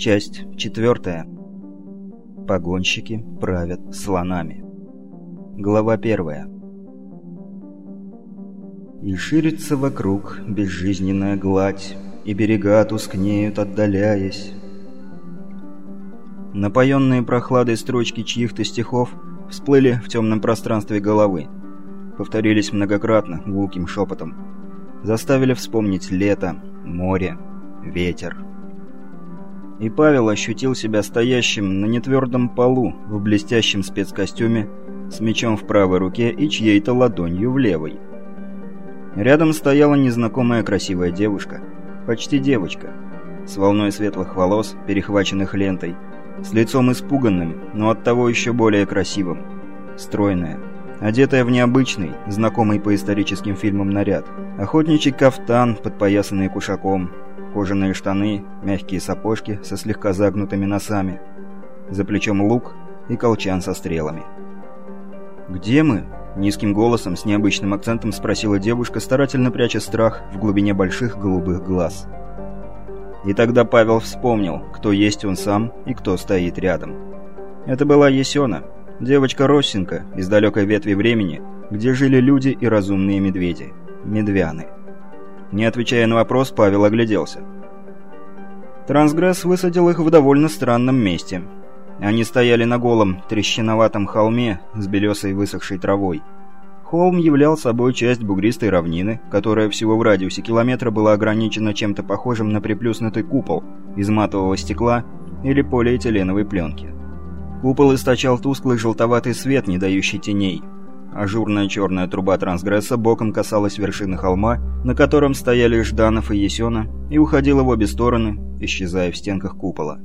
Часть четвертая. Погонщики правят слонами. Глава первая. И ширится вокруг безжизненная гладь, И берега тускнеют, отдаляясь. Напоенные прохладой строчки чьих-то стихов всплыли в темном пространстве головы. Повторились многократно, гулким шепотом. Заставили вспомнить лето, море, ветер. И Павел ощутил себя стоящим на нетвердом полу в блестящем спецкостюме с мечом в правой руке и чьей-то ладонью в левой. Рядом стояла незнакомая красивая девушка, почти девочка, с волной светлых волос, перехваченных лентой, с лицом испуганным, но оттого еще более красивым, стройная, одетая в необычный, знакомый по историческим фильмам наряд, охотничий кафтан, подпоясанный кушаком, кожаные штаны, мягкие сапожки со слегка загнутыми носами, за плечом лук и колчан со стрелами. «Где мы?» – низким голосом с необычным акцентом спросила девушка, старательно пряча страх в глубине больших голубых глаз. И тогда Павел вспомнил, кто есть он сам и кто стоит рядом. Это была Есена, девочка Росинка из далекой ветви времени, где жили люди и разумные медведи – медвяны. Не отвечая на вопрос, Павел огляделся. Трансгресс высадил их в довольно странном месте. Они стояли на голом, трещиноватом холме с белесой высохшей травой. Холм являл собой часть бугристой равнины, которая всего в радиусе километра была ограничена чем-то похожим на приплюснутый купол из матового стекла или полиэтиленовой пленки. Купол источал тусклый желтоватый свет, не дающий теней, Ажурная черная труба трансгресса боком касалась вершины холма, на котором стояли Жданов и Есена, и уходила в обе стороны, исчезая в стенках купола.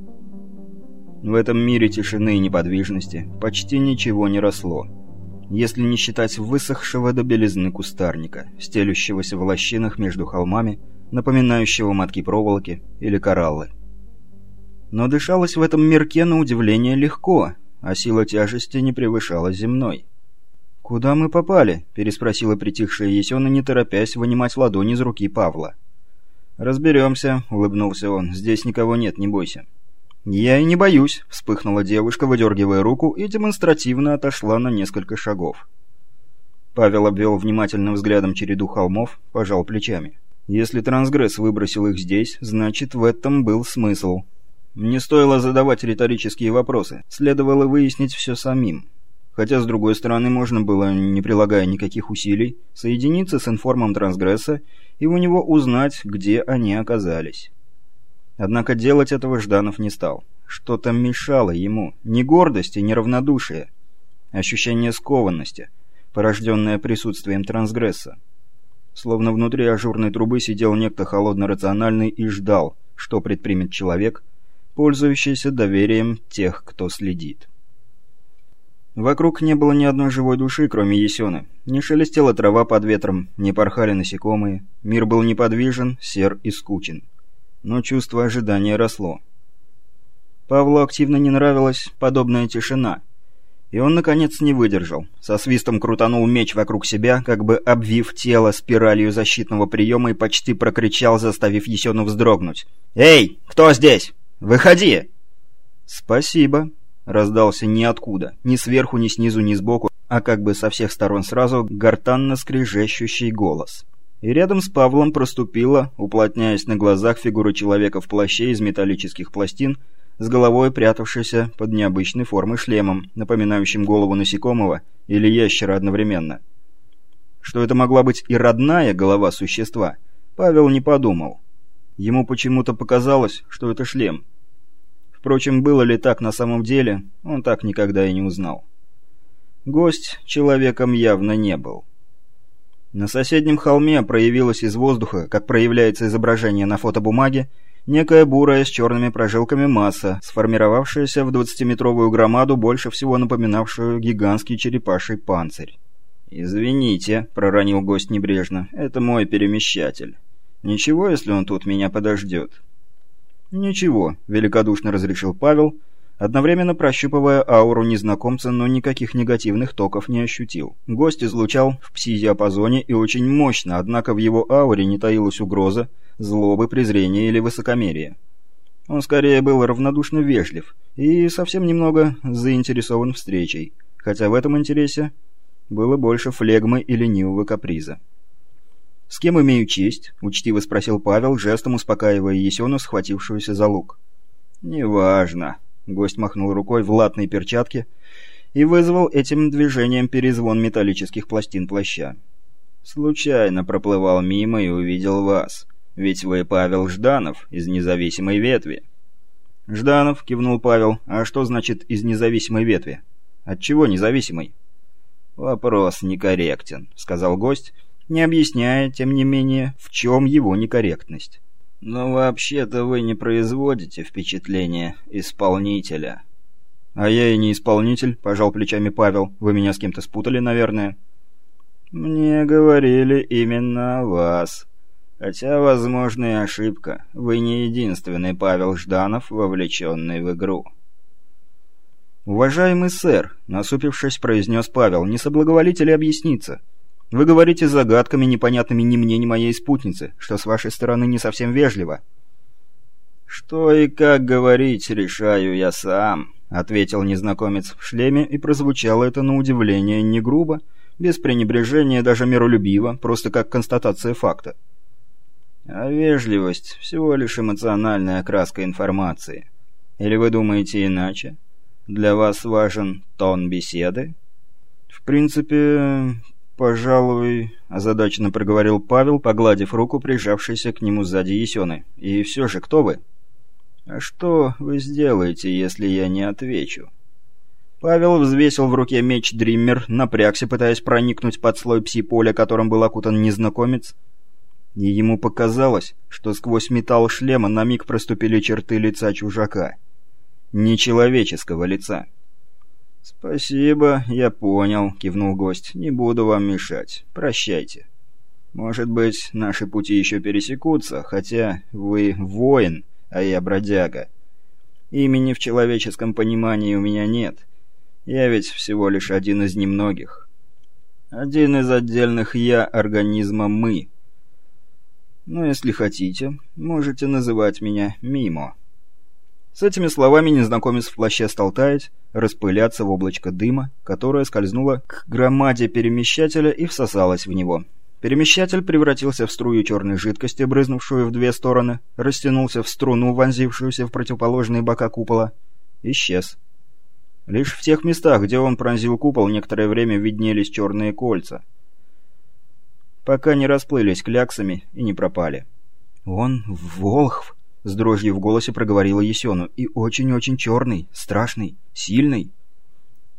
В этом мире тишины и неподвижности почти ничего не росло, если не считать высохшего до белизны кустарника, стелющегося в лощинах между холмами, напоминающего матки проволоки или кораллы. Но дышалось в этом мирке на удивление легко, а сила тяжести не превышала земной. «Куда мы попали?» – переспросила притихшая Есена, не торопясь вынимать ладонь из руки Павла. «Разберемся», – улыбнулся он. «Здесь никого нет, не бойся». «Я и не боюсь», – вспыхнула девушка, выдергивая руку, и демонстративно отошла на несколько шагов. Павел обвел внимательным взглядом череду холмов, пожал плечами. «Если трансгресс выбросил их здесь, значит, в этом был смысл». Не стоило задавать риторические вопросы, следовало выяснить все самим. Хотя, с другой стороны, можно было, не прилагая никаких усилий, соединиться с информом трансгресса и у него узнать, где они оказались. Однако делать этого Жданов не стал. Что-то мешало ему. Не гордость и не равнодушие. Ощущение скованности, порожденное присутствием трансгресса. Словно внутри ажурной трубы сидел некто холодно-рациональный и ждал, что предпримет человек, пользующийся доверием тех, кто следит. Вокруг не было ни одной живой души, кроме Есены. Не шелестела трава под ветром, не порхали насекомые. Мир был неподвижен, сер и скучен. Но чувство ожидания росло. Павлу активно не нравилась подобная тишина. И он, наконец, не выдержал. Со свистом крутанул меч вокруг себя, как бы обвив тело спиралью защитного приема и почти прокричал, заставив Есену вздрогнуть. «Эй, кто здесь? Выходи!» «Спасибо», раздался ниоткуда, ни сверху, ни снизу, ни сбоку, а как бы со всех сторон сразу гортанно скрежещущий голос. И рядом с Павлом проступила, уплотняясь на глазах фигура человека в плаще из металлических пластин, с головой прятавшейся под необычной формой шлемом, напоминающим голову насекомого или ящера одновременно. Что это могла быть и родная голова существа, Павел не подумал. Ему почему-то показалось, что это шлем – Впрочем, было ли так на самом деле, он так никогда и не узнал. Гость человеком явно не был. На соседнем холме проявилось из воздуха, как проявляется изображение на фотобумаге, некая бурая с черными прожилками масса, сформировавшаяся в 20-метровую громаду, больше всего напоминавшую гигантский черепаший панцирь. «Извините», — проронил гость небрежно, — «это мой перемещатель. Ничего, если он тут меня подождет?» «Ничего», — великодушно разрешил Павел, одновременно прощупывая ауру незнакомца, но никаких негативных токов не ощутил. Гость излучал в пси-диапазоне и очень мощно, однако в его ауре не таилась угроза, злобы, презрения или высокомерия. Он скорее был равнодушно вежлив и совсем немного заинтересован встречей, хотя в этом интересе было больше флегмы и ленивого каприза. «С кем имею честь?» — учтиво спросил Павел, жестом успокаивая Есену, схватившуюся за лук. «Неважно», — гость махнул рукой в латной перчатке и вызвал этим движением перезвон металлических пластин плаща. «Случайно проплывал мимо и увидел вас. Ведь вы Павел Жданов из независимой ветви». «Жданов», — кивнул Павел, — «а что значит «из независимой ветви»? Отчего независимой?» «Вопрос некорректен», — сказал гость, не объясняя, тем не менее, в чем его некорректность. «Но вообще-то вы не производите впечатление исполнителя». «А я и не исполнитель», — пожал плечами Павел. «Вы меня с кем-то спутали, наверное». «Мне говорили именно о вас. Хотя, возможно, и ошибка. Вы не единственный Павел Жданов, вовлеченный в игру». «Уважаемый сэр», — насупившись, произнес Павел, — «не соблаговолите ли объясниться? Вы говорите загадками, непонятными ни мне, ни моей спутнице, что с вашей стороны не совсем вежливо». «Что и как говорить, решаю я сам», — ответил незнакомец в шлеме, и прозвучало это на удивление не грубо, без пренебрежения, даже миролюбиво, просто как констатация факта. А вежливость — всего лишь эмоциональная окраска информации. Или вы думаете иначе? Для вас важен тон беседы? В принципе, пожалуй, озадаченно проговорил Павел, погладив руку, прижавшейся к нему сзади Есены. И все же, кто вы? А что вы сделаете, если я не отвечу? Павел взвесил в руке меч Дриммер, напрягся, пытаясь проникнуть под слой пси-поля, которым был окутан незнакомец, и ему показалось, что сквозь металл шлема на миг проступили черты лица чужака — нечеловеческого лица. «Спасибо, я понял», — кивнул гость. «Не буду вам мешать. Прощайте. Может быть, наши пути еще пересекутся, хотя вы воин, а я бродяга. Имени в человеческом понимании у меня нет. Я ведь всего лишь один из немногих. Один из отдельных «я» организма «мы». Но если хотите, можете называть меня Мимо». С этими словами незнакомец в плаще стал таять, распыляться в облачко дыма, которое скользнуло к громаде перемещателя и всосалось в него. Перемещатель превратился в струю черной жидкости, брызнувшую в две стороны, растянулся в струну, вонзившуюся в противоположные бока купола. Исчез. Лишь в тех местах, где он пронзил купол, некоторое время виднелись черные кольца. Пока не расплылись кляксами и не пропали. «Он Волхв!» С дрожью в голосе проговорила Есену. «И очень-очень черный, страшный, сильный».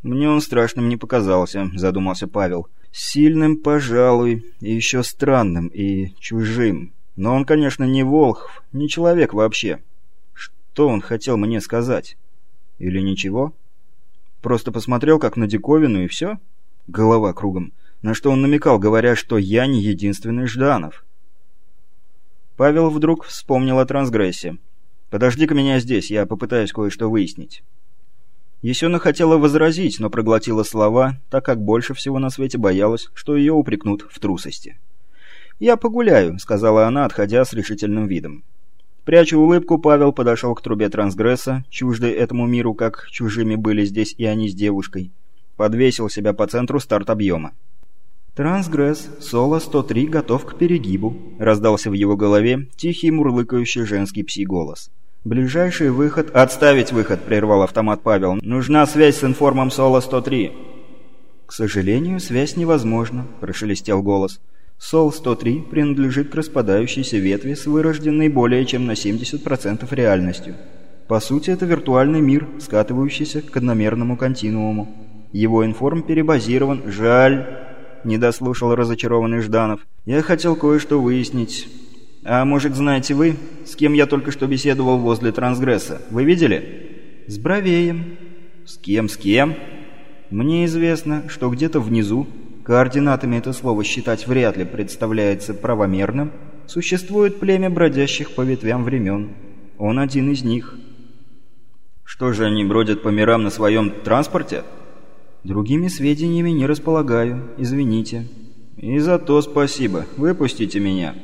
«Мне он страшным не показался», — задумался Павел. «Сильным, пожалуй, и еще странным, и чужим. Но он, конечно, не волхв, не человек вообще. Что он хотел мне сказать? Или ничего? Просто посмотрел как на диковину, и все? Голова кругом. На что он намекал, говоря, что я не единственный Жданов?» Павел вдруг вспомнил о трансгрессе. «Подожди-ка меня здесь, я попытаюсь кое-что выяснить». Есена хотела возразить, но проглотила слова, так как больше всего на свете боялась, что ее упрекнут в трусости. «Я погуляю», — сказала она, отходя с решительным видом. Пряча улыбку, Павел подошел к трубе трансгресса, чуждой этому миру, как чужими были здесь и они с девушкой. Подвесил себя по центру старт-объема. «Трансгресс, Соло-103 готов к перегибу», — раздался в его голове тихий мурлыкающий женский пси-голос. «Ближайший выход...» «Отставить выход!» — прервал автомат Павел. «Нужна связь с информом Соло-103». «К сожалению, связь невозможна», — прошелестел голос. «Сол-103 принадлежит к распадающейся ветви с вырожденной более чем на 70% реальностью. По сути, это виртуальный мир, скатывающийся к одномерному континууму. Его информ перебазирован... Жаль...» не дослушал разочарованный Жданов. «Я хотел кое-что выяснить. А может, знаете вы, с кем я только что беседовал возле трансгресса? Вы видели?» «С Бровеем». «С кем, с кем?» «Мне известно, что где-то внизу, координатами это слово считать вряд ли представляется правомерным, существует племя бродящих по ветвям времен. Он один из них». «Что же они бродят по мирам на своем транспорте?» Другими сведениями не располагаю, извините. И за то спасибо. Выпустите меня.